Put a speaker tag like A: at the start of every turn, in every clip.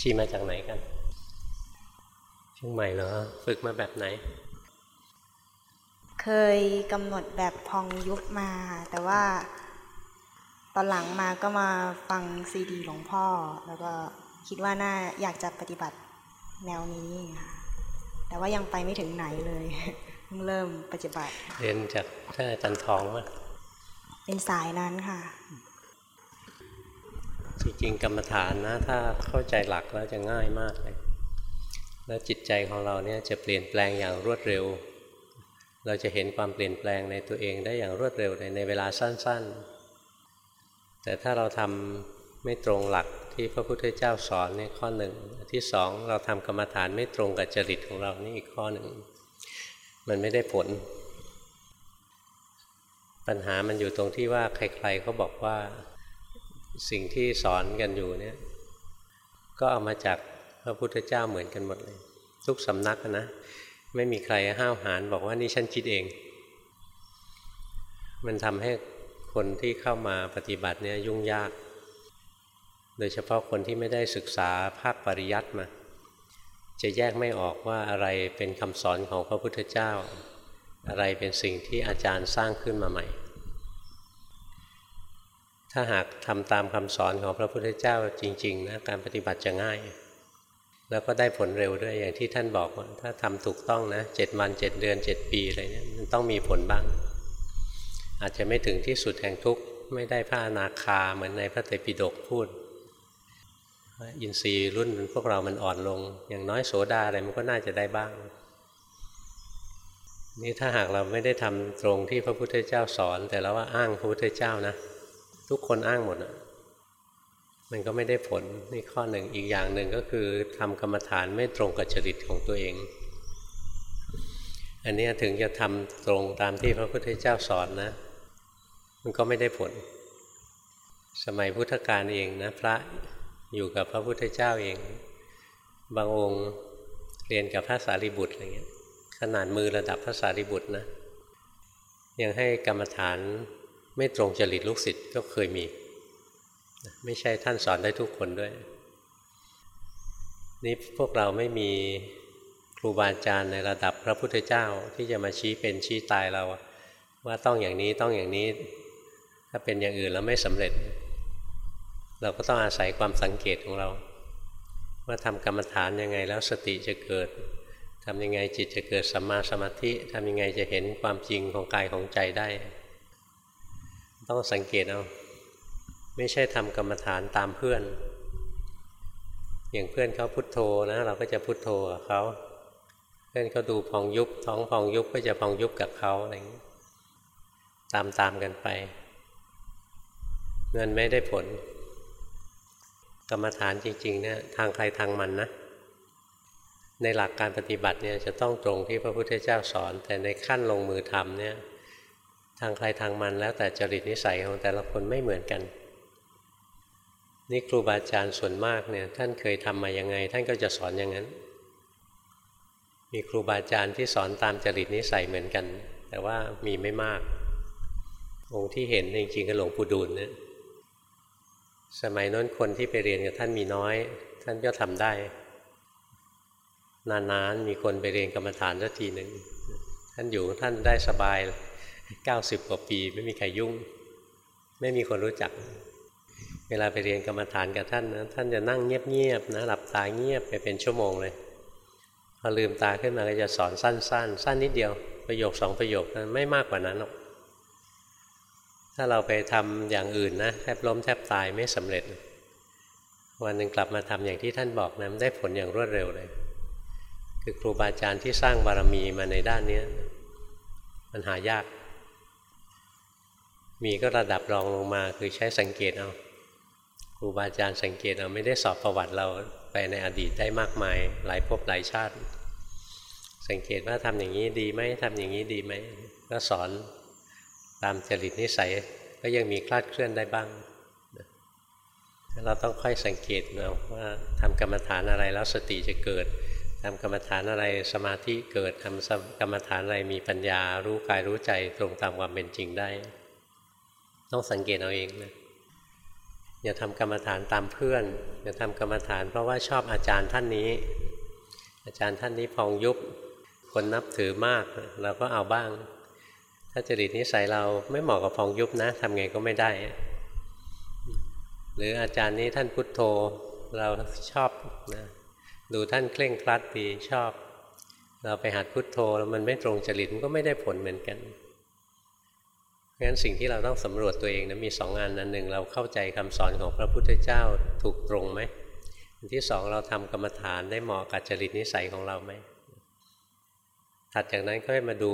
A: ชีมาจากไหนกันเชียงใหม่เหรอ ฝึกมาแบบไหน
B: เคยกำหนดแบบพองยุบมา แต่ว่า ตอนหลังมาก็มาฟังซีดีหลวงพ่อ แล้วก็คิดว่าน่าอยากจะปฏิบัติแนวนี้ค่ะแต่ว่ายังไปไม่ถึงไหนเลยเพิ่งเริ่มปฏิบัติ
A: เรียนจากท่านอาจารย์ทองมา
B: เป็นสายนั้นค่ะ
A: จริงกรรมฐานนะ ถ้าเข้าใจหลักแล้วจะง่ายมากเลย แล้วจิตใจของเราเนี่ยจะเปลี่ยนแปลงอย่างรวดเร็ว เราจะเห็นความเปลี่ยนแปลงในตัวเองได้อย่างรวดเร็วในเวลาสั้น ๆ แต่ถ้าเราทำไม่ตรงหลักที่พระพุทธเจ้าสอนนี่ข้อหนึ่งที่สองเราทำกรรมฐานไม่ตรงกับจริตของเรานี่อีกข้อหนึ่งมันไม่ได้ผล ปัญหามันอยู่ตรงที่ว่าใครๆเขาบอกว่า สิ่งที่สอนกันอยู่เนี่ยก็เอามาจากพระพุทธเจ้าเหมือนกันหมดเลย ทุกสำนักนะ ไม่มีใครห้าวหาญบอกว่านี่ฉันคิดเอง มันทำให้คนที่เข้ามาปฏิบัติเนี่ยยุ่งยาก โดยเฉพาะคนที่ไม่ได้ศึกษาภาคปริยัติมา จะแยกไม่ออกว่าอะไรเป็นคำสอนของพระพุทธเจ้า อะไรเป็นสิ่งที่อาจารย์สร้างขึ้นมาใหม่ ถ้าหากทำตามคำสอนของพระพุทธเจ้าจริง ๆ นะการปฏิบัติจะง่าย แล้วก็ได้ผลเร็วด้วยอย่างที่ท่านบอกว่า ถ้าทำถูกต้องนะเจ็ดวันเจ็ดเดือนเจ็ดปีอะไรเนี่ยมันต้องมีผลบ้าง อาจจะไม่ถึงที่สุดแห่งทุกข์ไม่ได้พระอนาคาเหมือนในพระเตปิฎกพูดอินทรีย์รุ่นพวกเรามันอ่อนลง อย่างน้อยโสดาอะไรมันก็น่าจะได้บ้าง นี่ถ้าหากเราไม่ได้ทำตรงที่พระพุทธเจ้าสอน แต่เราว่าอ้างพระพุทธเจ้านะ ทุกคนอ้างหมดอะมันก็ไม่ได้ผลนี่ข้อหนึ่งอีกอย่างหนึ่งก็คือทำกรรมฐานไม่ตรงกับจริตของตัวเอง อันนี้ถึงจะทำตรงตามที่พระพุทธเจ้าสอนนะ มันก็ไม่ได้ผล สมัยพุทธกาลเองนะพระอยู่กับพระพุทธเจ้าเอง บางองค์เรียนกับพระสารีบุตรอะไรเงี้ยขนาดมือระดับพระสารีบุตรนะยังให้กรรมฐาน ไม่ตรงจริตลูกศิษย์ก็เคยมี ไม่ใช่ท่านสอนได้ทุกคนด้วย นี่พวกเราไม่มีครูบาอาจารย์ในระดับพระพุทธเจ้าที่จะมาชี้เป็นชี้ตายเรา ว่าต้องอย่างนี้ต้องอย่างนี้ ถ้าเป็นอย่างอื่นแล้วไม่สำเร็จ เราก็ต้องอาศัยความสังเกตของเรา ว่าทำกรรมฐานยังไงแล้วสติจะเกิดทำยังไงจิตจะเกิดสัมมาสมาธิทำยังไงจะเห็นความจริงของกายของใจได้ ต้องสังเกตเอาไม่ใช่ทำกรรมฐานตามเพื่อน อย่างเพื่อนเขาพุโทโธนะเราก็จะพุโทโธกับเขา เพื่อนเขาดูพองยุบท้องพองยุบก็จะพองยุบกับเขาอะไรอย่างนี้ตามตามกันไปเงินไม่ได้ผล กรรมฐานจริงๆเนี่ยทางใครทางมันนะ ในหลักการปฏิบัติเนี่ยจะต้องตรงที่พระพุทธเจ้าสอน แต่ในขั้นลงมือทำเนี่ย ทางใครทางมันแล้วแต่จริตนิสัยของแต่ละคนไม่เหมือนกัน นี่ครูบาอาจารย์ส่วนมากเนี่ยท่านเคยทำมายังไง ท่านก็จะสอนอย่างนั้น มีครูบาอาจารย์ที่สอนตามจริตนิสัยเหมือนกัน แต่ว่ามีไม่มาก องค์ที่เห็นจริงๆก็หลวงปู่ดูลเนี่ยสมัยนั้นคนที่ไปเรียนกับท่านมีน้อย ท่านก็ทำได้ นานๆมีคนไปเรียนกรรมฐานสักทีหนึ่งท่านอยู่ท่านได้สบาย เก้าสิบกว่าปี ไม่มีใครยุ่ง ไม่มีคนรู้จัก เวลาไปเรียนกรรมฐานกับท่านนะท่านจะนั่งเงียบๆนะหลับตาเงียบไปเป็นชั่วโมงเลยพอลืมตาขึ้นมาก็จะสอนสั้นๆสั้นนิดเดียวประโยคสองประโยคนั้นไม่มากกว่านั้นหรอกถ้าเราไปทำอย่างอื่นนะแทบล้มแทบตายไม่สำเร็จ วันหนึ่งกลับมาทำอย่างที่ท่านบอกนะมันได้ผลอย่างรวดเร็วเลย คือครูบาอาจารย์ที่สร้างบารมีมาในด้านนี้มันหายาก มีก็ระดับรองลงมาคือใช้สังเกตเอาครูบาอาจารย์สังเกตเอาไม่ได้สอบประวัติเราไปในอดีตได้มากมาย หลายภพหลายชาติ สังเกตว่าทำอย่างนี้ดีไหมทำอย่างนี้ดีไหมก็สอนตามจริตนิสัยก็ยังมีคลาดเคลื่อนได้บ้างเราต้องค่อยสังเกตเอาว่าทำกรรมฐานอะไรแล้วสติจะเกิดทำกรรมฐานอะไรสมาธิเกิดทำกรรมฐานอะไรมีปัญญารู้กายรู้ใจตรงตามความเป็นจริงได้ ต้องสังเกตเอาเองนะอย่าทำกรรมฐานตามเพื่อนอย่าทำกรรมฐาน เพราะว่าชอบอาจารย์ท่านนี้ อาจารย์ท่านนี้พองยุบคนนับถือมากเราก็เอาบ้าง ถ้าจริตนิสัยเราไม่เหมาะกับพองยุบนะทำไงก็ไม่ได้ หรืออาจารย์นี้ท่านพุทโธเราชอบนะดูท่านเคร่งครัดดีชอบ เราไปหัดพุทโธแล้วมันไม่ตรงจริตมันก็ไม่ได้ผลเหมือนกัน งั้นสิ่งที่เราต้องสำรวจตัวเองนะมีสองงานอันหนึ่งเราเข้าใจคำสอนของพระพุทธเจ้าถูกตรงไหมอันที่สองเราทำกรรมฐานได้เหมาะกับจริตนิสัยของเราไหมถัดจากนั้นก็ให้มาดู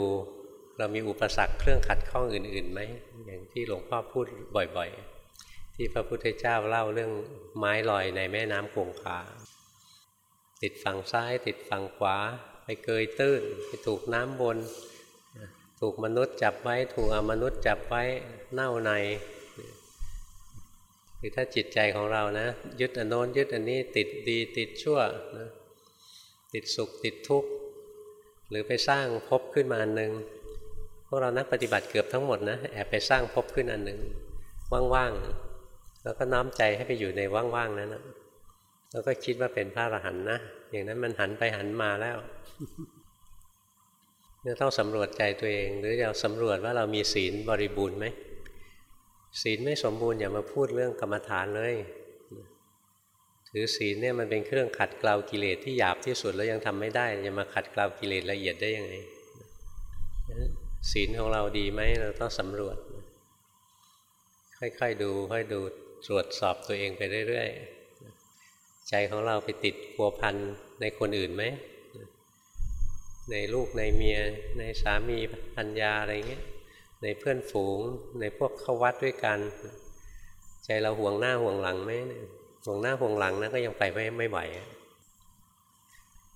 A: เรามีอุปสรรคเครื่องขัดข้องอื่นๆไหมอย่างที่หลวงพ่อพูดบ่อยๆ ที่พระพุทธเจ้าเล่าเรื่องไม้ลอยในแม่น้ำคงคาติดฝั่งซ้าย ติดฝั่งขวา ไปเกยตื้น ไปถูกน้ำบน ถูกมนุษย์จับไว้ ถูกอมนุษย์จับไว้เน่าในคือถ้าจิตใจของเรานะ ยึดอันโน้นยึดอันนี้ติดดีติดชั่วนะติดสุขติดทุกข์ หรือไปสร้างภพขึ้นมาอันหนึ่งพวกเรานักปฏิบัติเกือบทั้งหมดนะแอบไปสร้างภพขึ้นอันหนึ่งว่างๆแล้วก็น้อมใจให้ไปอยู่ในว่างๆนั้นนะแล้วก็คิดว่าเป็นพระอรหันต์นะอย่างนั้นมันหันไปหันมาแล้ว เนี่ยต้องสำรวจใจตัวเอง หรือจะสำรวจว่าเรามีศีลบริบูรณ์ไหมศีลไม่สมบูรณ์อย่ามาพูดเรื่องกรรมฐานเลยถือศีลเนี่ยมันเป็นเครื่องขัดเกลากิเลสที่หยาบที่สุดแล้วยังทำไม่ได้จะมาขัดเกลากิเลสละเอียดได้ยังไงศีลของเราดีไหมเราต้องสำรวจ ค่อยๆดูค่อยดูตรวจสอบตัวเองไปเรื่อยๆใจของเราไปติดพัวพันในคนอื่นไหม ในลูกในเมีย ในสามีพัญญาอะไรเงี้ยในเพื่อนฝูงในพวกเข้าวัดด้วยกัน ใจเราห่วงหน้าห่วงหลังไหมห่วงหน้าห่วงหลังนะก็ยังไปไม่ไม่ไหว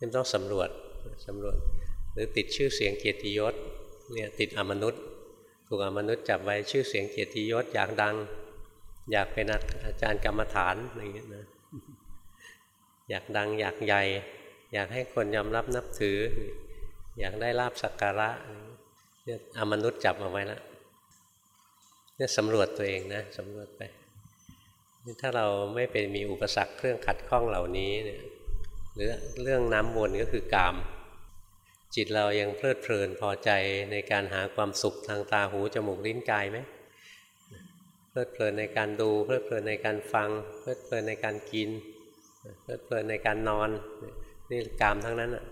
A: ยังต้องสำรวจสำรวจ หรือติดชื่อเสียงเกียรติยศเนี่ยติดอมนุษย์ ถูกอมนุษย์จับไว้ชื่อเสียงเกียรติยศอยากดัง อยากเป็นอาจารย์กรรมฐานอะไรเงี้ยนะอยากดังอยากใหญ่ อยากให้คนยอมรับนับถือ อยากได้ลาบสักการะเนี่ยอมนุษย์จับเอาไว้แล้วเนี่ยสำรวจตัวเองนะสำรวจไปถ้าเราไม่เป็นมีอุปสรรคเครื่องขัดข้องเหล่านี้เนี่ยหรือเรื่องน้ำวนก็คือกาม จิตเรายังเพลิดเพลินพอใจในการหาความสุขทางตาหูจมูกลิ้นกายไหมเพลิดเพลินในการดูเพลิดเพลินในการฟัง เพลิดเพลินในการกิน เพลิดเพลินในการนอนนี่กามทั้งนั้นอะ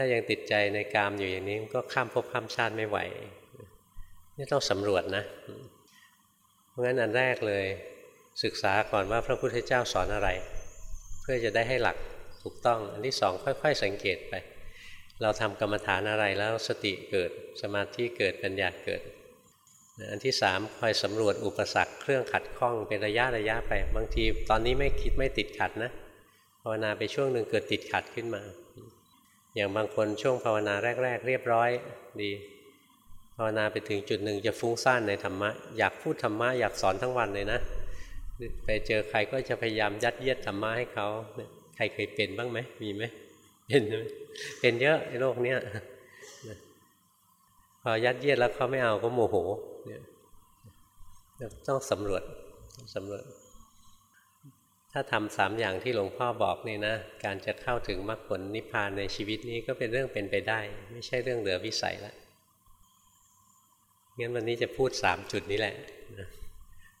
A: ถ้ายังติดใจในกามอยู่อย่างนี้ก็ข้ามภพข้ามชาติไม่ไหว นี่ต้องสำรวจนะ เพราะงั้นอันแรกเลย ศึกษาก่อนว่าพระพุทธเจ้าสอนอะไร เพื่อจะได้ให้หลักถูกต้อง อันที่สองค่อย ๆ สังเกตไป เราทำกรรมฐานอะไรแล้วสติเกิดสมาธิเกิดปัญญาเกิดอันที่สามคอยสำรวจอุปสรรคเครื่องขัดข้องเป็นระยะระยะไป บางทีตอนนี้ไม่คิดไม่ติดขัดนะภาวนาไปช่วงหนึ่งเกิดติดขัดขึ้นมา อย่างบางคนช่วงภาวนาแรก ๆ เรียบร้อยดีภาวนาไปถึงจุดหนึ่งจะฟุ้งซ่านในธรรมะ อยากพูดธรรมะอยากสอนทั้งวันเลยนะ ไปเจอใครก็จะพยายามยัดเยียดธรรมะให้เขา ใครเคยเป็นบ้างไหมมีไหมเป็นไหมเป็นเยอะในโลกเนี้ยพอยัดเยียดแล้วเขาไม่เอาก็โมโหเนี่ยต้องสำรวจสำรวจ ถ้าทำสามอย่างที่หลวงพ่อบอกนี่นะ การจะเข้าถึงมรรคผลนิพพานในชีวิตนี้ก็เป็นเรื่องเป็นไปได้ ไม่ใช่เรื่องเหลือวิสัยล้วงั้นวันนี้จะพูดสามจุดนี้แหละ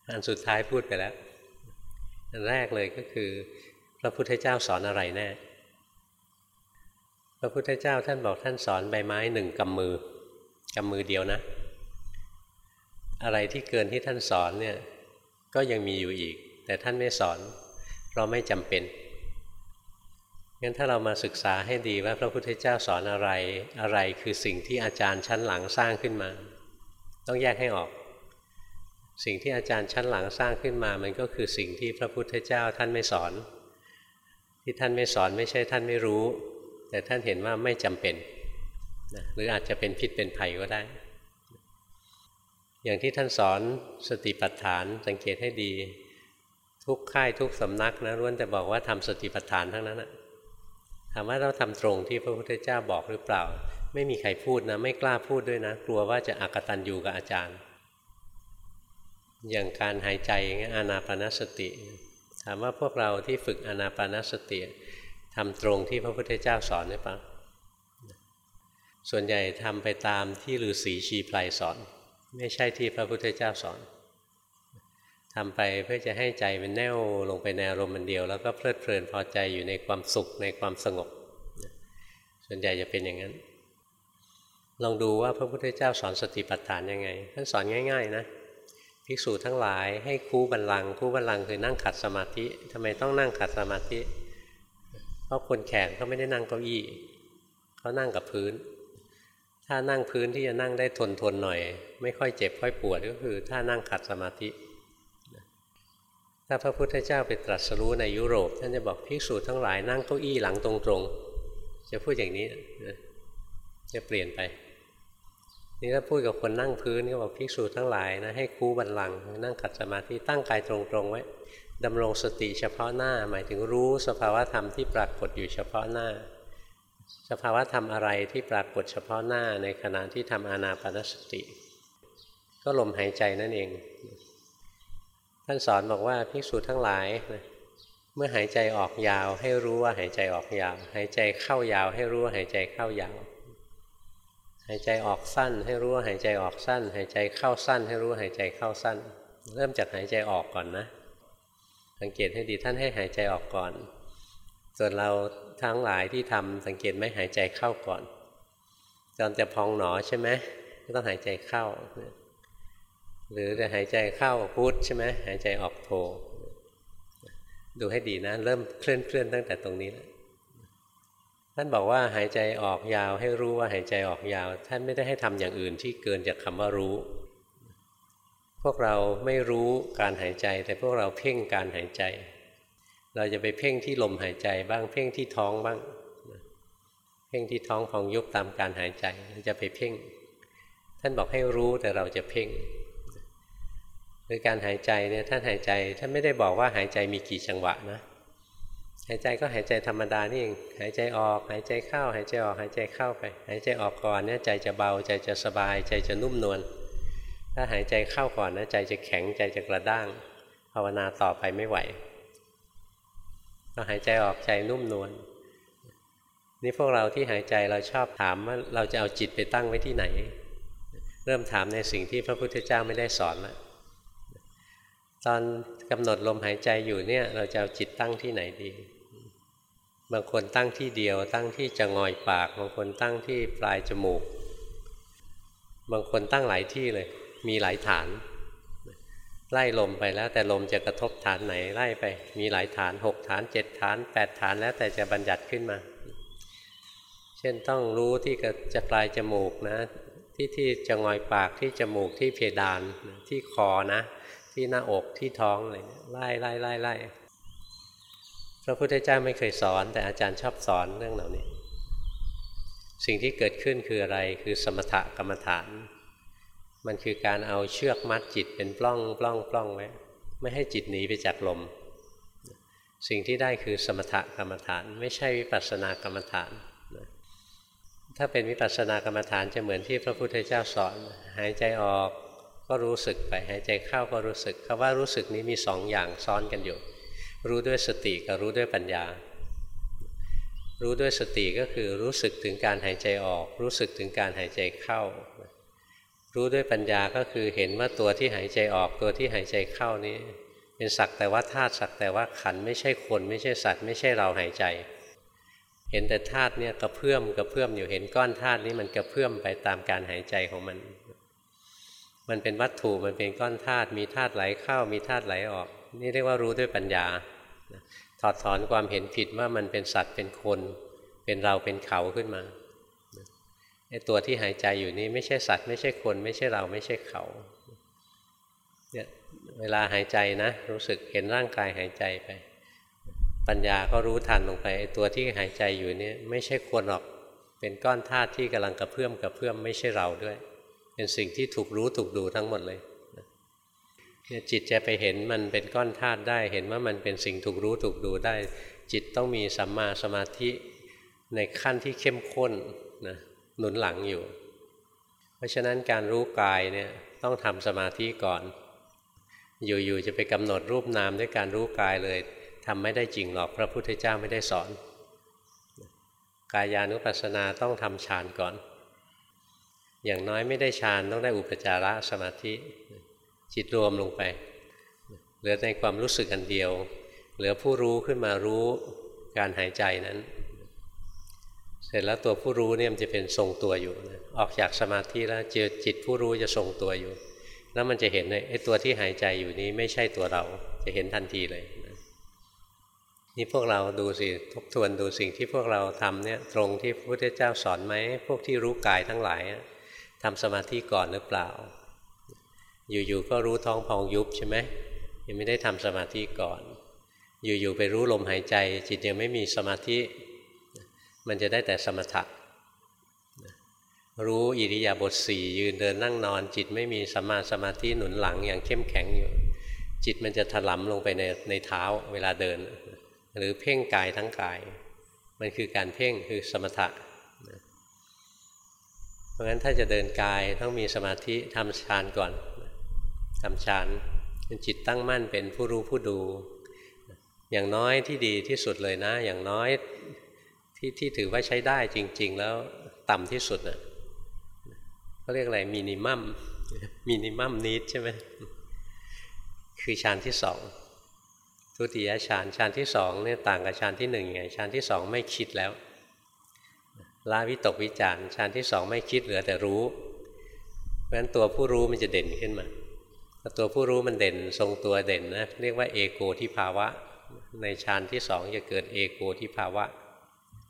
A: อันสุดท้ายพูดไปแล้วอันแรกเลยก็คือ พระพุทธเจ้าสอนอะไรแน่พระพุทธเจ้าท่านบอกท่านสอนใบไม้หนึ่งกำมือกำมือเดียวนะ อะไรที่เกินที่ท่านสอนเนี่ยก็ยังมีอยู่อีก แต่ท่านไม่สอน ราะไม่จำเป็นงั้นถ้าเรามาศึกษาให้ดีว่าพระพุทธเจ้าสอนอะไรอะไรคือสิ่งที่อาจารย์ชั้นหลังสร้างขึ้นมา ต้องแยกให้ออก สิ่งที่อาจารย์ชั้นหลังสร้างขึ้นมา มันก็คือสิ่งที่พระพุทธเจ้าท่านไม่สอน ที่ท่านไม่สอนไม่ใช่ท่านไม่รู้ แต่ท่านเห็นว่าไม่จำเป็นนะหรืออาจจะเป็นพิษเป็นภัยก็ได้ อย่างที่ท่านสอนสติปัฏฐานสังเกตให้ดี ทุกค่ายทุกสำนักนะล้วนแต่บอกว่าทำสติปัฏฐานทั้งนั้นนะถามว่าเราทำตรงที่พระพุทธเจ้าบอกหรือเปล่า ไม่มีใครพูดนะ ไม่กล้าพูดด้วยนะ กลัวว่าจะอักตันอยู่กับอาจารย์ อย่างการหายใจอย่างี้อานาปานสติ ถามว่าพวกเราที่ฝึกอานาปานสติทำตรงที่พระพุทธเจ้าสอนหรือเปล่าส่วนใหญ่ทำไปตามที่ฤาษีชีไพรสอน ไม่ใช่ที่พระพุทธเจ้าสอน ทำไปเพื่อจะให้ใจมันแน่วลงไปในอารมณ์มันเดียว แล้วก็เพลิดเพลินพอใจอยู่ในความสุขในความสงบ ส่วนใหญ่จะเป็นอย่างนั้น ลองดูว่าพระพุทธเจ้าสอนสติปัฏฐานยังไงท่านสอนง่าย ๆ นะภิกษุทั้งหลายให้คู่บันลังคู่บันลังคือนั่งขัดสมาธิทำไมต้องนั่งขัดสมาธิ เพราะคนแข่งเขาไม่ได้นั่งเก้าอี้เขานั่งกับพื้น ถ้านั่งพื้นที่จะนั่งได้ทนทนหน่อย ไม่ค่อยเจ็บค่อยปวดก็คือ ถ้านั่งขัดสมาธิ ถ้าพระพุทธเจ้าไปตรัสรู้ในยุโรปท่านจะบอกภิกษุทั้งหลายนั่งเก้าอี้หลังตรงๆ จะพูดอย่างนี้นะจะเปลี่ยนไป นี่ถ้าพูดกับคนนั่งพื้นก็บอกภิกษุทั้งหลายนะให้คูบันลังนั่งขัดสมาธิตั้งกายตรงๆไว้ดำรงสติเฉพาะหน้า หมายถึงรู้สภาวะธรรมที่ปรากฏอยู่เฉพาะหน้า สภาวะธรรมอะไรที่ปรากฏเฉพาะหน้าในขณะที่ทำอานาปานสติ ก็ลมหายใจนั่นเอง ท่านสอนบอกว่าภิกษุทั้งหลายนะเมื่อหายใจออกยาวให้รู้ว่าหายใจออกยาว หายใจเข้ายาวให้รู้ว่าหายใจเข้ายาว หายใจออกสั้นให้รู้ว่าหายใจออกสั้น หายใจเข้าสั้น ให้รู้ว่าหายใจเข้าสั้น เริ่มจากหายใจออกก่อนนะ สังเกตให้ดีท่านให้หายใจออกก่อน ส่วนเราทั้งหลายที่ทำสังเกตไม่หายใจเข้าก่อนตอนจะพองหนอใช่ไหมก็ต้องหายใจเข้า หรือจะหายใจเข้าพุทใช่ไหมหายใจออกโทดูให้ดีนะ เริ่มเคลื่อนเคลื่อนตั้งแต่ตรงนี้แล้วท่านบอกว่าหายใจออกยาวให้รู้ว่าหายใจออกยาว ท่านไม่ได้ให้ทำอย่างอื่นที่เกินจากคำว่ารู้ พวกเราไม่รู้การหายใจ แต่พวกเราเพ่งการหายใจ เราจะไปเพ่งที่ลมหายใจบ้างเพ่งที่ท้องบ้าง เพ่งที่ท้องของยุบตามการหายใจเราจะไปเพ่ง ท่านบอกให้รู้แต่เราจะเพ่ง คือการหายใจเนี่ยท่านหายใจท่านไม่ได้บอกว่าหายใจมีกี่จังหวะนะ หายใจก็หายใจธรรมดานี่เองหายใจออก หายใจเข้า หายใจออกหายใจเข้าไป หายใจออกก่อนเนี่ยใจจะเบาใจจะสบาย ใจจะนุ่มนวลถ้าหายใจเข้าก่อนนะใจจะแข็งใจจะกระด้าง ภาวนาต่อไปไม่ไหวก็หายใจออกใจนุ่มนวลนี่พวกเราที่หายใจเราชอบถามว่าเราจะเอาจิตไปตั้งไว้ที่ไหน เริ่มถามในสิ่งที่พระพุทธเจ้าไม่ได้สอนแล้ว ตอนกำหนดลมหายใจอยู่เนี่ย เราจะเอาจิตตั้งที่ไหนดี บางคนตั้งที่เดียว ตั้งที่จะงอยปาก บางคนตั้งที่ปลายจมูก บางคนตั้งหลายที่เลย มีหลายฐาน ไล่ลมไปแล้ว แต่ลมจะกระทบฐานไหนไล่ไป มีหลายฐานหกฐานเจ็ดฐานแปดฐานแล้วแต่จะบัญญัติขึ้นมา เช่นต้องรู้ที่จะปลายจมูกนะ ที่ที่จะงอยปากที่จมูกที่เพดานที่คอนะ ที่หน้าอกที่ท้องอะไรไล่ไล่ไล่ไล่พระพุทธเจ้าไม่เคยสอน แต่อาจารย์ชอบสอนเรื่องเหล่านี้ สิ่งที่เกิดขึ้นคืออะไรคือสมถกรรมฐาน มันคือการเอาเชือกมัดจิตเป็นปล้องปล้องปล้องไว้ไม่ให้จิตหนีไปจากลม สิ่งที่ได้คือสมถกรรมฐาน ไม่ใช่วิปัสสนากรรมฐานถ้าเป็นวิปัสสนากรรมฐานจะเหมือนที่พระพุทธเจ้าสอน หายใจออก ก็รู้สึกไปหายใจเข้าก็รู้สึกคำว่ารู้สึกนี้มีสองอย่างซ้อนกันอยู่ รู้ด้วยสติกับรู้ด้วยปัญญา รู้ด้วยสติก็คือรู้สึกถึงการหายใจออก รู้สึกถึงการหายใจเข้า รู้ด้วยปัญญาก็คือเห็นว่าตัวที่หายใจออกตัวที่หายใจเข้านี้ เป็นสักแต่ว่าธาตุสักแต่ว่าขันไม่ใช่คนไม่ใช่สัตว์ ไม่ใช่เราหายใจ เห็นแต่ธาตุเนี่ยกระเพื่อมกระเพื่อมอยู่เห็นก้อนธาตุนี้มันกระเพื่อมไปตามการหายใจของมัน มันเป็นวัตถุมันเป็นก้อนธาตุมีธาตุไหลเข้ามีธาตุไหลออก นี่เรียกว่ารู้ด้วยปัญญาถอดถอนความเห็นผิดว่ามันเป็นสัตว์เป็นคน เป็นเราเป็นเขาขึ้นมาไอ้ตัวที่หายใจอยู่นี่ไม่ใช่สัตว์ไม่ใช่คน ไม่ใช่เราไม่ใช่เขาเนี่ยเวลาหายใจนะ รู้สึกเห็นร่างกายหายใจไป ปัญญาก็รู้ทันลงไปไอ้ตัวที่หายใจอยู่นี่ไม่ใช่คนหรอกเป็นก้อนธาตุที่กำลังกระเพื่อมกระเพื่อมไม่ใช่เราด้วย เป็นสิ่งที่ถูกรู้ถูกดูทั้งหมดเลยเนี่ยจิตจะไปเห็นมันเป็นก้อนธาตุได้ เห็นว่ามันเป็นสิ่งถูกรู้ถูกดูได้ จิตต้องมีสัมมาสมาธิในขั้นที่เข้มข้นนะหนุนหลังอยู่ เพราะฉะนั้นการรู้กายเนี่ยต้องทำสมาธิก่อน อยู่ๆจะไปกำหนดรูปนามด้วยการรู้กายเลยทำไม่ได้จริงหรอกพระพุทธเจ้าไม่ได้สอน กายานุปัสสนาต้องทำฌานก่อน อย่างน้อยไม่ได้ฌานต้องได้อุปจาระสมาธิ จิตรวมลงไป เหลือในความรู้สึกอันเดียว เหลือผู้รู้ขึ้นมารู้การหายใจนั้น เสร็จแล้วตัวผู้รู้เนี่ยมันจะเป็นทรงตัวอยู่ออกจากสมาธิแล้วเจอจิตผู้รู้จะทรงตัวอยู่ แล้วมันจะเห็นไอ้ตัวที่หายใจอยู่นี้ไม่ใช่ตัวเราจะเห็นทันทีเลยนี่พวกเราดูสิทบทวนดูสิ่งที่พวกเราทำเนี่ยตรงที่พระพุทธเจ้าสอนไหมพวกที่รู้กายทั้งหลาย ทำสมาธิก่อนหรือเปล่า อยู่ๆก็รู้ท้องพองยุบใช่ไหมยังไม่ได้ทำสมาธิก่อน อยู่ๆไปรู้ลมหายใจ จิตยังไม่มีสมาธิ มันจะได้แต่สมถะรู้อิริยาบถสี่ยืนเดินนั่งนอน จิตไม่มีสมาสมาธิหนุนหลังอย่างเข้มแข็งอยู่ จิตมันจะถลำลงไปในในเท้าเวลาเดิน หรือเพ่งกายทั้งกาย มันคือการเพ่งคือสมถะ ราะฉะนั้นถ้าจะเดินกายต้องมีสมาธิทำฌานก่อนทำฌานเป็นจิตตั้งมั่นเป็นผู้รู้ผู้ดู อย่างน้อยที่ดีที่สุดเลยนะ อย่างน้อยที่ที่ถือว่าใช้ได้จริง ๆ แล้วต่ำที่สุดนะ่ะเขาเรียกอะไรมินิมัมมินิมัมนิดใช่ไหมคือฌานที่สองทุติยฌานฌานที่สองเนี่ยต่างกับฌานที่หนึ่งไงฌานที่สองไม่คิดแล้ว ละวิตกวิจารฌานที่สองไม่คิดเหลือแต่รู้เพราะฉะนั้นตัวผู้รู้มันจะเด่นขึ้นมาตัวผู้รู้มันเด่นทรงตัวเด่นนะเรียกว่าเอโกทิภาวะ ในฌานที่สองจะเกิดเอโกทิภาวะ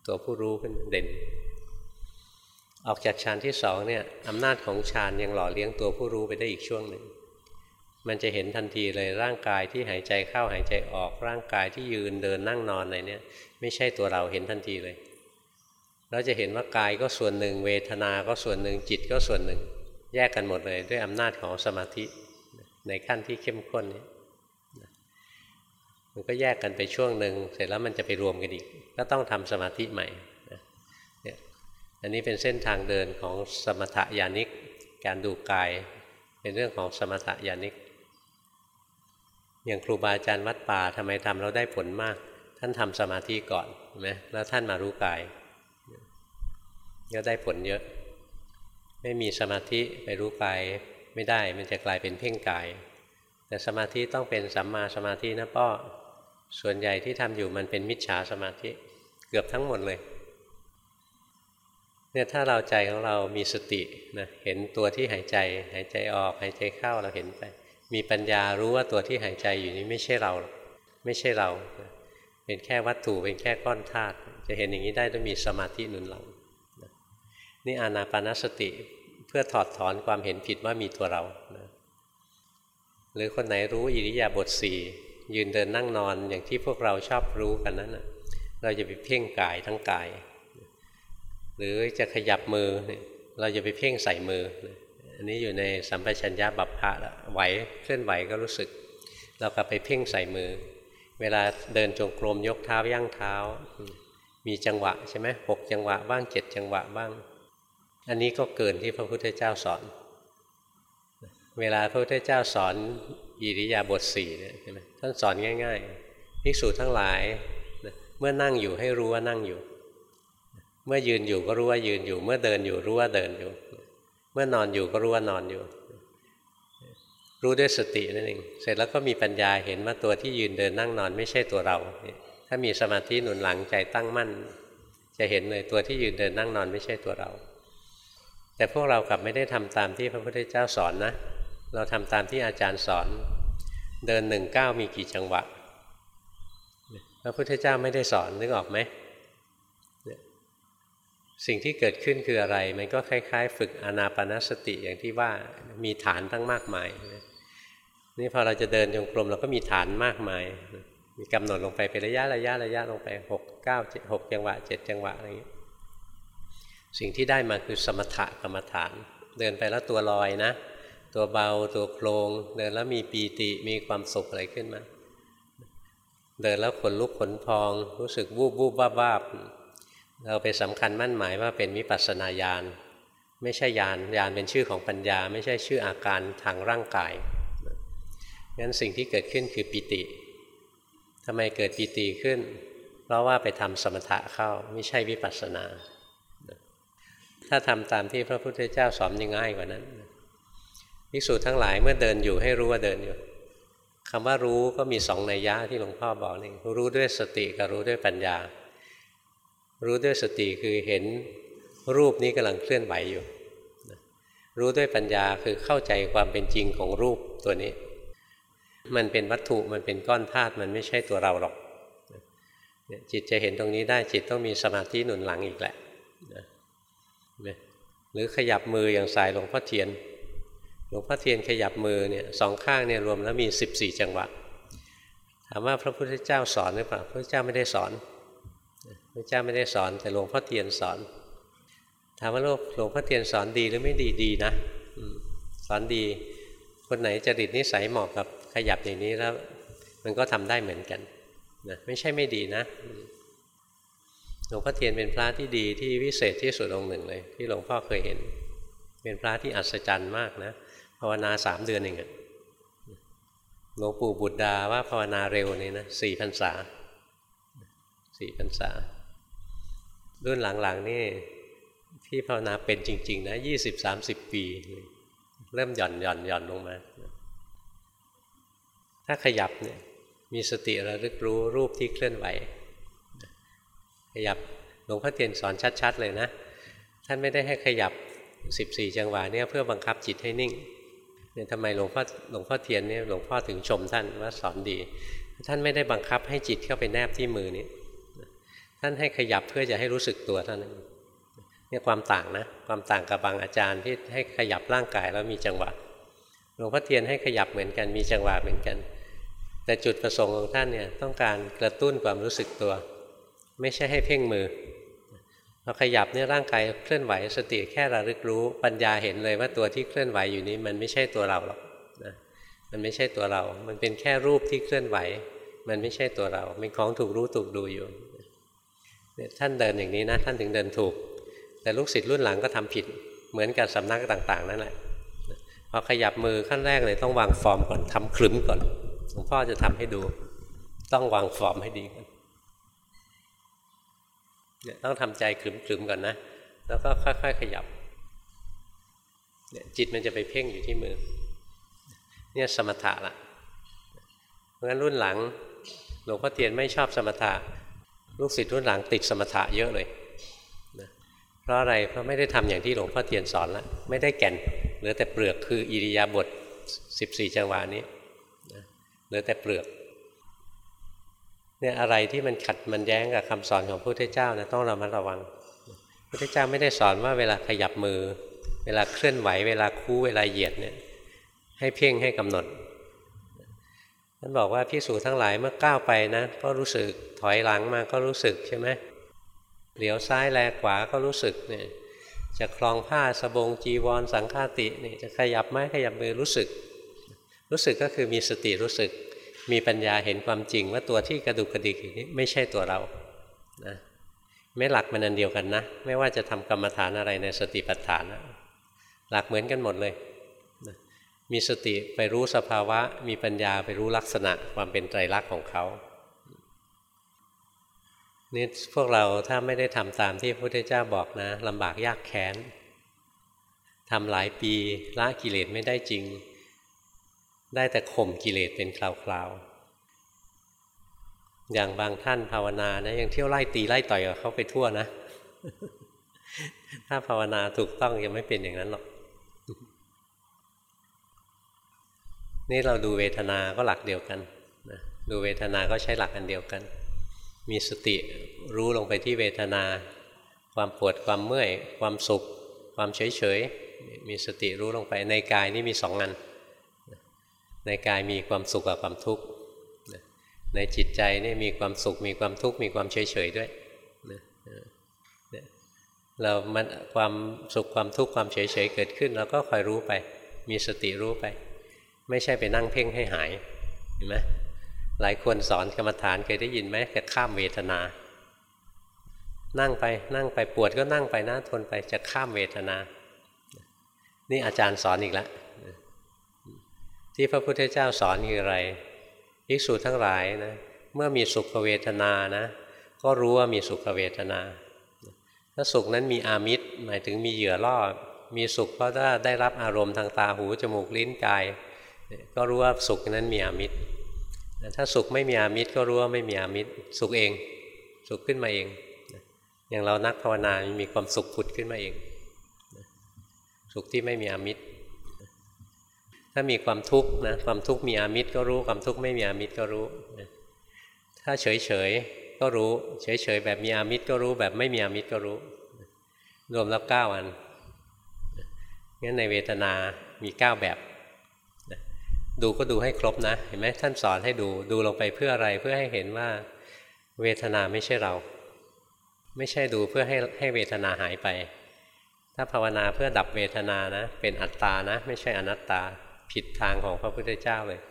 A: ตัวผู้รู้ขึ้นเด่น ออกจากฌานที่สองเนี่ยอำนาจของฌานยังหล่อเลี้ยงตัวผู้รู้ไปได้อีกช่วงหนึ่งมันจะเห็นทันทีเลยร่างกายที่หายใจเข้าหายใจออกร่างกายที่ยืนเดินนั่งนอนอะไรเนี่ย ไม่ใช่ตัวเราเห็นทันทีเลย เราจะเห็นว่ากายก็ส่วนหนึ่ง เวทนา ก็ส่วนหนึ่งจิตก็ส่วนหนึ่ง แยกกันหมดเลยด้วยอำนาจของสมาธิในขั้นที่เข้มข้นนี้มันก็แยกกันไปช่วงหนึ่งเสร็จแล้วมันจะไปรวมกันอีก ก็ต้องทำสมาธิใหม่อันนี้เป็นเส้นทางเดินของสมถยานิก การดูกายเป็นเรื่องของสมถยานิก อย่างครูบาอาจารย์วัดป่าทำไมทำเราได้ผลมาก ท่านทำสมาธิก่อนใช่ไหมแล้วท่านมารู้กาย ก็ได้ผลเยอะ ไม่มีสมาธิไปรู้กายไม่ได้มันจะกลายเป็นเพ่งกาย แต่สมาธิต้องเป็นสัมมาสมาธินะป้อส่วนใหญ่ที่ทำอยู่มันเป็นมิจฉาสมาธิเกือบทั้งหมดเลยเนี่ยถ้าเราใจของเรามีสตินะเห็นตัวที่หายใจ หายใจออกหายใจเข้าเราเห็นไป มีปัญญารู้ว่าตัวที่หายใจอยู่นี้ไม่ใช่เรา ไม่ใช่เรา เป็นแค่วัตถุเป็นแค่ก้อนธาตุจะเห็นอย่างนี้ได้ต้องมีสมาธิหนุนหลัง นี่อานาปานสติเพื่อถอดถอนความเห็นผิดว่ามีตัวเรานะหรือคนไหนรู้อิริยาบถสี่ยืนเดินนั่งนอนอย่างที่พวกเราชอบรู้กันนั้นนะเราจะไปเพ่งกายทั้งกาย หรือจะขยับมือ เราจะไปเพ่งใส่มือ อันนี้อยู่ในสัมปชัญญะบัพพะแล้วไหวเคลื่อนไหวก็รู้สึก เราก็ไปเพ่งใส่มือ เวลาเดินจงกรมยกเท้าย่างเท้า มีจังหวะใช่ไหมหกจังหวะบ้างเจ็ดจังหวะบ้าง อันนี้ก็เกินที่พระพุทธเจ้าสอน เวลาพระพุทธเจ้าสอนอิริยาบถสี่เนี่ยใช่ไหมท่านสอนง่าย ๆ ภิกษุทั้งหลาย เมื่อนั่งอยู่ให้รู้ว่านั่งอยู่ เมื่อยืนอยู่ก็รู้ว่ายืนอยู่ เมื่อเดินอยู่รู้ว่าเดินอยู่ เมื่อนอนอยู่ก็รู้ว่านอนอยู่ รู้ด้วยสตินั่นเอง เสร็จแล้วก็มีปัญญาเห็นว่าตัวที่ยืนเดินนั่งนอนไม่ใช่ตัวเรา ถ้ามีสมาธิหนุนหลังใจตั้งมั่น จะเห็นเลยตัวที่ยืนเดินนั่งนอนไม่ใช่ตัวเรา แต่พวกเรากลับไม่ได้ทำตามที่พระพุทธเจ้าสอนนะ เราทำตามที่อาจารย์สอน เดินหนึ่งก้ามีกี่จังหวะ พระพุทธเจ้าไม่ได้สอนนึกออกไหม สิ่งที่เกิดขึ้นคืออะไร มันก็คล้าย ๆ ฝึกอนาปนสติอย่างที่ว่ามีฐานตั้งมากมาย นี่พอเราจะเดินจงกรมเราก็มีฐานมากมาย มีกำหนดลงไปเป็นระยะระยะระยะลงไปหกเก้าเจ็ดหกจังหวะเจ็ดจังหวะอะไรอย่างนี้ สิ่งที่ได้มาคือสมถะกรรมฐาน เดินไปแล้วตัวลอยนะ ตัวเบาตัวโครงเดินแล้วมีปีติมีความสุขอะไรขึ้นมา เดินแล้วขนลุกขนพอง รู้สึกวูบวูบบ้าบ้าเราไปสำคัญมั่นหมายว่าเป็นวิปัสสนาญาณไม่ใช่ญาณญาณเป็นชื่อของปัญญา ไม่ใช่ชื่ออาการทางร่างกายงั้นสิ่งที่เกิดขึ้นคือปิติทำไมเกิดปิติขึ้น เพราะว่าไปทำสมถะเข้าไม่ใช่วิปัสสนา ถ้าทำตามที่พระพุทธเจ้าสอนยังง่ายกว่านั้นภิกษุทั้งหลายเมื่อเดินอยู่ให้รู้ว่าเดินอยู่คำว่ารู้ก็มีสองนัยยะที่หลวงพ่อบอกนี่รู้ด้วยสติกับรู้ด้วยปัญญา รู้ด้วยสติคือเห็นรูปนี้กำลังเคลื่อนไหวอยู่ รู้ด้วยปัญญาคือเข้าใจความเป็นจริงของรูปตัวนี้ มันเป็นวัตถุมันเป็นก้อนธาตุมันไม่ใช่ตัวเราหรอกจิตจะเห็นตรงนี้ได้จิตต้องมีสมาธิหนุนหลังอีกแหละ หรือขยับมืออย่างสายหลวงพ่อเทียน หลวงพ่อเทียนขยับมือเนี่ยสองข้างเนี่ยรวมแล้วมี 14 จังหวะ ถามว่าพระพุทธเจ้าสอนหรือเปล่า พระเจ้าไม่ได้สอน พระเจ้าไม่ได้สอน แต่หลวงพ่อเทียนสอน ถามว่าโลกหลวงพ่อเทียนสอนดีหรือไม่ดีดีนะสอนดี คนไหนจริตนิสัยเหมาะกับขยับอย่างนี้แล้ว มันก็ทำได้เหมือนกันนะไม่ใช่ไม่ดีนะ หลวงพ่อเทียนเป็นพระที่ดีที่วิเศษที่สุดองค์หนึ่งเลย ที่หลวงพ่อเคยเห็น เป็นพระที่อัศจรรย์มากนะภาวนาสามเดือนเองหลวงปู่บุตรดาว่าภาวนาเร็วนี่นะสี่พรรษาสี่พรรษา รุ่นหลังๆนี่ที่ภาวนาเป็นจริง ๆ นะยี่สิบสามสิบปี เริ่มหย่อนหย่อนหย่อนลงมา ถ้าขยับเนี่ยมีสติระลึกรู้รูปที่เคลื่อนไหว ยับหลวงพ่อเทียนสอนชัด ๆ เลยนะ ท่านไม่ได้ให้ขยับ 14 จังหวะเนี่ยเพื่อบังคับจิตให้นิ่งเนี่ยทำไมหลวงพ่อหลวงพ่อเทียนเนี่ยหลวงพ่อถึงชมท่านว่าสอนดี ท่านไม่ได้บังคับให้จิตเข้าไปแนบที่มือนี้ท่านให้ขยับเพื่อจะให้รู้สึกตัวท่านเนี่ยความต่างนะความต่างกับบางอาจารย์ที่ให้ขยับร่างกายแล้วมีจังหวะหลวงพ่อเทียนให้ขยับเหมือนกันมีจังหวะเหมือนกัน แต่จุดประสงค์ของท่านเนี่ยต้องการกระตุ้นความรู้สึกตัว ไม่ใช่ให้เพ่งมือพอขยับเนี่ยร่างกายเคลื่อนไหวสติแค่ระลึกรู้ ปัญญาเห็นเลยว่าตัวที่เคลื่อนไหวอยู่นี้มันไม่ใช่ตัวเราหรอกนะมันไม่ใช่ตัวเรา มันเป็นแค่รูปที่เคลื่อนไหว มันไม่ใช่ตัวเราเป็นของถูกรู้ถูกดูอยู่ท่านเดินอย่างนี้นะ ท่านถึงเดินถูก แต่ลูกศิษย์รุ่นหลังก็ทำผิดเหมือนกับสำนักต่าง ๆ นั่นแหละพอขยับมือขั้นแรกเลยต้องวางฟอร์มก่อนทำคลึ้มก่อนหลวงพ่อจะทำให้ดู ต้องวางฟอร์มให้ดีก่อน เนี่ยต้องทำใจขลึมๆก่อนนะ แล้วก็ค่อยๆขยับเนี่ยจิตมันจะไปเพ่งอยู่ที่มือ เนี่ยสมถะละเพราะงั้นรุ่นหลังหลวงพ่อเทียนไม่ชอบสมถะลูกศิษย์รุ่นหลังติดสมถะเยอะเลยนะเพราะอะไรเพราะไม่ได้ทำอย่างที่หลวงพ่อเทียนสอนล้วไม่ได้แก่นเหลือแต่เปลือกคืออิริยาบถ14 จังหวะนี้เหลือแต่เปลือก เนี่ยอะไรที่มันขัดมันแย้งกับคำสอนของพระพุทธเจ้านะต้องระมัดระวังพระพุทธเจ้าไม่ได้สอนว่าเวลาขยับมือ เวลาเคลื่อนไหว เวลาคู่เวลาเหยียดเนี่ยให้เพ่งให้กำหนดท่านบอกว่าพิสูจทั้งหลายเมื่อก้าวไปนะ ก็รู้สึกถอยหลังมาก็รู้สึกใช่ไหมเหลียวซ้ายแลขวาก็รู้สึกเนี่ยจะคลองผ้าสบงจีวรสังฆาติเนี่ยจะขยับไม้ขยับมือรู้สึก รู้สึกก็คือมีสติรู้สึก มีปัญญาเห็นความจริงว่าตัวที่กระดุกกระดิกนี้ไม่ใช่ตัวเรานะไม่หลักมันอันเดียวกันนะ ไม่ว่าจะทำกรรมฐานอะไรในสติปัฏฐานนะหลักเหมือนกันหมดเลยนะมีสติไปรู้สภาวะ มีปัญญาไปรู้ลักษณะความเป็นไตรลักษณ์ของเขานี่พวกเราถ้าไม่ได้ทำตามที่พระพุทธเจ้าบอกนะลำบากยากแค้นทำหลายปีละกิเลสไม่ได้จริง ได้แต่ข่มกิเลสเป็นคราวๆ อย่างบางท่านภาวนานะยังเที่ยวไล่ตีไล่ต่อยกับเขาไปทั่วนะ ถ้าภาวนาถูกต้องยังไม่เป็นอย่างนั้นหรอก นี่เราดูเวทนาก็หลักเดียวกันนะดูเวทนาก็ใช้หลักอันเดียวกัน มีสติรู้ลงไปที่เวทนา ความปวดความเมื่อย ความสุข ความเฉยเฉยมีสติรู้ลงไปในกายนี่มีสองงาน ในกายมีความสุขกับความทุกข์ในจิตใจนี่มีความสุขมีความทุกข์มีความเฉยเฉยด้วยเรามันความสุขความทุกข์ความเฉยเฉยเกิดขึ้นเราก็คอยรู้ไป มีสติรู้ไป ไม่ใช่ไปนั่งเพ่งให้หายเห็นไหมหลายคนสอนกรรมฐานเคยได้ยินไหมเกิดข้ามเวทนา นั่งไปนั่งไปปวดก็นั่งไปนะทนไปจะข้ามเวทนา นี่อาจารย์สอนอีกแล้ว ที่พระพุทธเจ้าสอนคืออะไรภิกษุทั้งหลายนะเมื่อมีสุขเวทนานะ ก็รู้ว่ามีสุขเวทนาถ้าสุขนั้นมีอามิตรหมายถึงมีเหยื่อล่อมีสุขเพราะถ้าได้รับอารมณ์ทางตาหูจมูกลิ้นกาย ก็รู้ว่าสุขนั้นมีอามิตรถ้าสุขไม่มีอามิตรก็รู้ว่าไม่มีอามิตรสุขเอง สุขขึ้นมาเอง อย่างเรานักภาวนามีความสุขผุดขึ้นมาเอง สุขที่ไม่มีอามิตร ถ้ามีความทุกข์นะความทุกข์มีอามิตรก็รู้ความทุกข์ไม่มีอามิตรก็รู้ถ้าเฉยเฉยก็รู้เฉยเฉยแบบมีอามิตรก็รู้แบบไม่มีอามิตรก็รู้ รวมแล้วเก้าอันงั้นในเวทนามีเก้าแบบดูก็ดูให้ครบนะ เห็นไหมท่านสอนให้ดูดูลงไปเพื่ออะไรเพื่อให้เห็นว่า เวทนาไม่ใช่เรา ไม่ใช่ดูเพื่อให้ให้เวทนาหายไป ถ้าภาวนาเพื่อดับเวทนานะ เป็นอัตตานะ ไม่ใช่อนัตตา ผิดทางของพระพุทธเจ้าเลย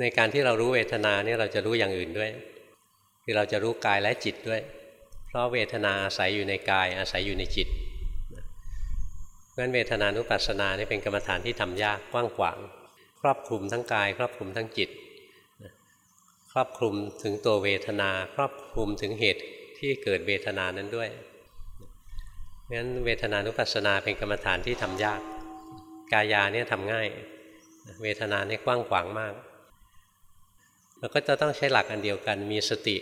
A: ในการที่เรารู้เวทนาเนี่ยเราจะรู้อย่างอื่นด้วย คือเราจะรู้กายและจิตด้วย เพราะเวทนาอาศัยอยู่ในกายอาศัยอยู่ในจิตเพราะฉะนั้นเวทนานุปัสสนานี่เป็นกรรมฐานที่ทำยากกว้างขวาง ครอบคลุมทั้งกาย ครอบคลุมทั้งจิต ครอบคลุมถึงตัวเวทนา ครอบคลุมถึงเหตุที่เกิดเวทนานั้นด้วยงั้นเวทนานุปัสสนาเป็นกรรมฐานที่ทำยาก กายาเนี่ยทำง่าย เวทนาเนี่ยกว้างขวางมากเราก็จะต้องใช้หลักอันเดียวกัน มีสติ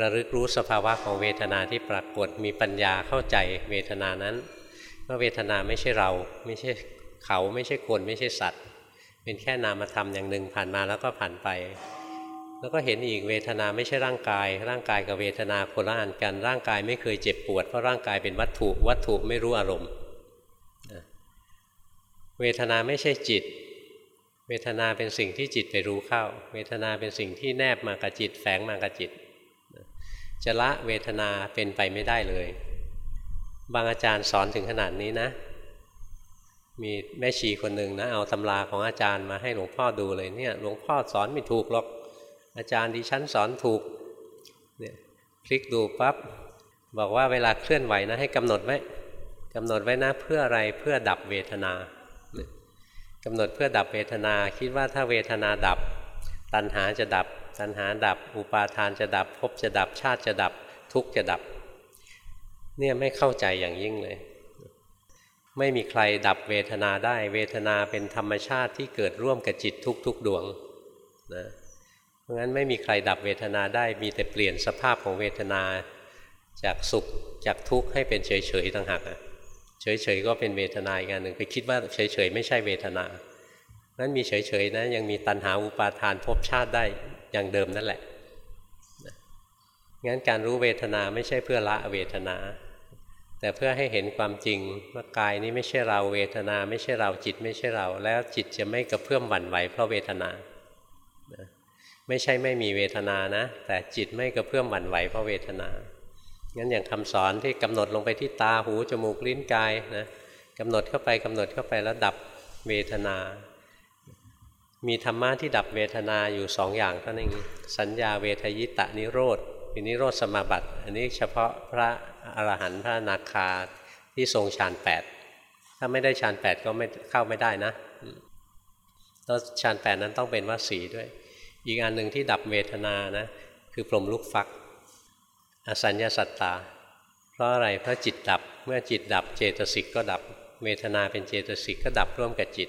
A: ระลึกรู้สภาวะของเวทนาที่ปรากฏมีปัญญาเข้าใจเวทนานั้นว่าเวทนาไม่ใช่เรา ไม่ใช่เขาไม่ใช่คนไม่ใช่สัตว์ เป็นแค่นามธรรมอย่างหนึ่งผ่านมาแล้วก็ผ่านไป แล้วก็เห็นอีกเวทนาไม่ใช่ร่างกาย ร่างกายกับเวทนาคนละอันกันร่างกายไม่เคยเจ็บปวดเพราะร่างกายเป็นวัตถุ วัตถุไม่รู้อารมณ์ เวทนาไม่ใช่จิต เวทนาเป็นสิ่งที่จิตไปรู้เข้า เวทนาเป็นสิ่งที่แนบมากับจิต แฝงมากับจิต จะละเวทนาเป็นไปไม่ได้เลย บางอาจารย์สอนถึงขนาดนี้นะ มีแม่ชีคนหนึ่งนะเอาตำราของอาจารย์มาให้หลวงพ่อดูเลยเนี่ยหลวงพ่อสอนไม่ถูกหรอก อาจารย์ดิฉันสอนถูกเนี่ยคลิกดูปับ๊บบอกว่าเวลาเคลื่อนไหวนะให้กำหนดไว้กำหนดไว้นะเพื่ออะไรเพื่อดับเวทนา กำหนดเพื่อดับเวทนา คิดว่าถ้าเวทนาดับ ตัณหาจะดับ ตัณหาดับ อุปาทานจะดับภพจะดับชาติจะดับ ทุกข์จะดับ เนี่ยไม่เข้าใจอย่างยิ่งเลย ไม่มีใครดับเวทนาได้ เวทนาเป็นธรรมชาติที่เกิดร่วมกับจิตทุกๆดวงนะเพราะงั้นไม่มีใครดับเวทนาได้มีแต่เปลี่ยนสภาพของเวทนาจากสุขจากทุกข์ให้เป็นเฉยๆต่างหาก เฉยๆก็เป็นเวทนาอีกอันหนึ่งไปคิดว่าเฉยๆไม่ใช่เวทนา นั้นมีเฉยๆนะยังมีตัณหาอุปาทานภพชาติได้อย่างเดิมนั่นแหละงั้นการรู้เวทนาไม่ใช่เพื่อละเวทนา แต่เพื่อให้เห็นความจริงว่ากายนี้ไม่ใช่เราเวทนา ไม่ใช่เราจิตไม่ใช่เรา แล้วจิตจะไม่กระเพื่อมหวั่นไหวเพราะเวทนาไม่ใช่ไม่มีเวทนานะ แต่จิตไม่กระเพื่อมหวั่นไหวเพราะเวทนา งั้นอย่างคำสอนที่กำหนดลงไปที่ตาหูจมูกลิ้นกายนะกำหนดเข้าไปกำหนดเข้าไปแล้วดับเวทนา มีธรรมะที่ดับเวทนาอยู่สองอย่างเท่านั้นเองสัญญาเวทยิตะนิโรธเป็นนิโรธสมาบัติอันนี้เฉพาะพระอรหันต์พระนาคาที่ทรงฌานแปดถ้าไม่ได้ฌานแปดก็ไม่เข้าไม่ได้นะแล้วฌานแปดนั้นต้องเป็นวสีด้วย อีกอันหนึ่งที่ดับเวทนานะคือปลมลูกฟัก อสัญญาสัตตา เพราะอะไรเพราะจิตดับเมื่อจิตดับเจตสิกก็ดับเวทนาเป็นเจตสิกก็ดับร่วมกับจิต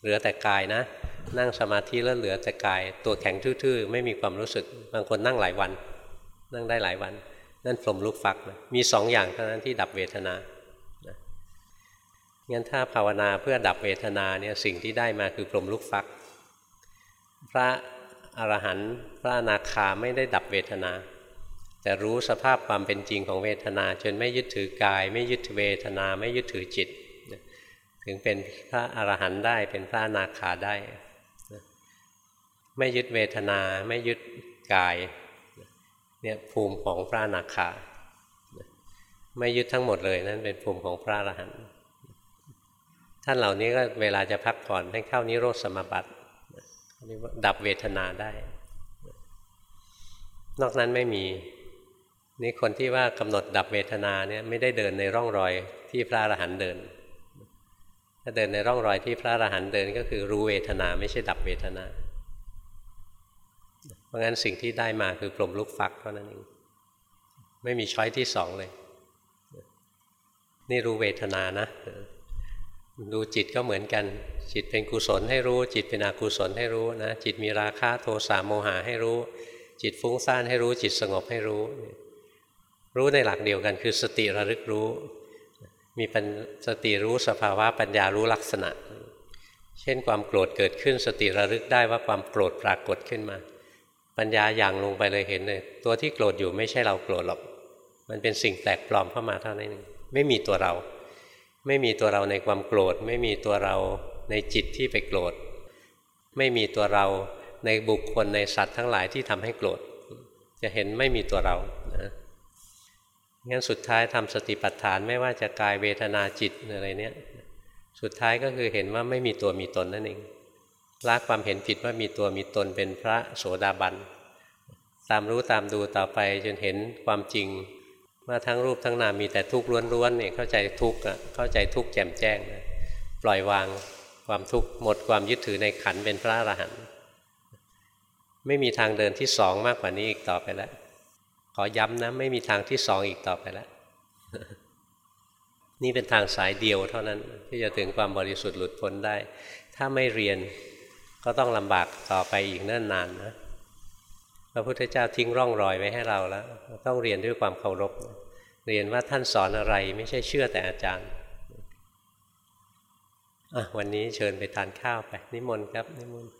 A: เหลือแต่กายนะ นั่งสมาธิแล้วเหลือแต่กาย ตัวแข็งทื่อๆ ไม่มีความรู้สึกบางคนนั่งหลายวัน นั่งได้หลายวัน นั่นปลมลูกฟักนะมีสองอย่างเท่านั้นที่ดับเวทนางั้นถ้าภาวนาเพื่อดับเวทนาเนี่ยสิ่งที่ได้มาคือปลมลูกฟัก พระอรหันต์พระอนาคาไม่ได้ดับเวทนา แต่รู้สภาพความเป็นจริงของเวทนา จนไม่ยึดถือกาย ไม่ยึดถือเวทนาไม่ยึดถือจิต ถึงเป็นพระอรหันต์ได้เป็นพระนาคาได้ ไม่ยึดเวทนาไม่ยึดกายเนี่ยภูมิของพระนาคาไม่ยึดทั้งหมดเลยนั่นเป็นภูมิของพระอรหันต์ท่านเหล่านี้ก็เวลาจะพักผ่อนให้เข้านิโรธสมบัติดับเวทนาได้ นอกนั้นไม่มี นี่คนที่ว่ากำหนดดับเวทนาเนี่ยไม่ได้เดินในร่องรอยที่พระอรหันต์เดิน ถ้าเดินในร่องรอยที่พระอรหันต์เดินก็คือรู้เวทนาไม่ใช่ดับเวทนา เพราะงั้นสิ่งที่ได้มาคือปลมลูกฟักเท่านั้นเองไม่มีช้อยที่สองเลย นี่รู้เวทนานะดูจิตก็เหมือนกัน จิตเป็นกุศลให้รู้ จิตเป็นอกุศลให้รู้นะจิตมีราคะโทสะโมหะให้รู้ จิตฟุ้งซ่านให้รู้ จิตสงบให้รู้ รู้ในหลักเดียวกันคือสติระลึกรู้ มีปัญสติรู้สภาวะปัญญารู้ลักษณะ เช่นความโกรธเกิดขึ้นสติระลึกได้ว่าความโกรธปรากฏขึ้นมา ปัญญาอย่างลงไปเลยเห็นเลยตัวที่โกรธอยู่ไม่ใช่เราโกรธหรอก มันเป็นสิ่งแปลกปลอมเข้ามาเท่านั้นเองไม่มีตัวเรา ไม่มีตัวเราในความโกรธ ไม่มีตัวเราในจิตที่ไปโกรธ ไม่มีตัวเราในบุคคลในสัตว์ทั้งหลายที่ทำให้โกรธ จะเห็นไม่มีตัวเรานะ งั้นสุดท้ายทำสติปัฏฐานไม่ว่าจะกายเวทนาจิตอะไรเนี้ยสุดท้ายก็คือเห็นว่าไม่มีตัวมีตนนั่นเองละความเห็นผิดว่ามีตัวมีตนเป็นพระโสดาบันตามรู้ตามดูต่อไปจนเห็นความจริง ว่าทั้งรูปทั้งนามมีแต่ทุกข์ล้วนๆเนี่ยเข้าใจทุกข์เข้าใจทุกข์แจ่มแจ้งนะปล่อยวางความทุกข์หมดความยึดถือในขันเป็นพระอรหันต์ไม่มีทางเดินที่สองมากกว่านี้อีกต่อไปแล้ว ขอย้ำนะ ไม่มีทางที่สองอีกต่อไปแล้ว นี่เป็นทางสายเดียวเท่านั้น ที่จะถึงความบริสุทธิ์หลุดพ้นได้ ถ้าไม่เรียนก็ต้องลำบากต่อไปอีกเนิ่นนานนะพระพุทธเจ้าทิ้งร่องรอยไว้ให้เราแล้วต้องเรียนด้วยความเคารพ เรียนว่าท่านสอนอะไรไม่ใช่เชื่อแต่อาจารย์วันนี้เชิญไปทานข้าวไป นิมนต์ครับ นิมนต์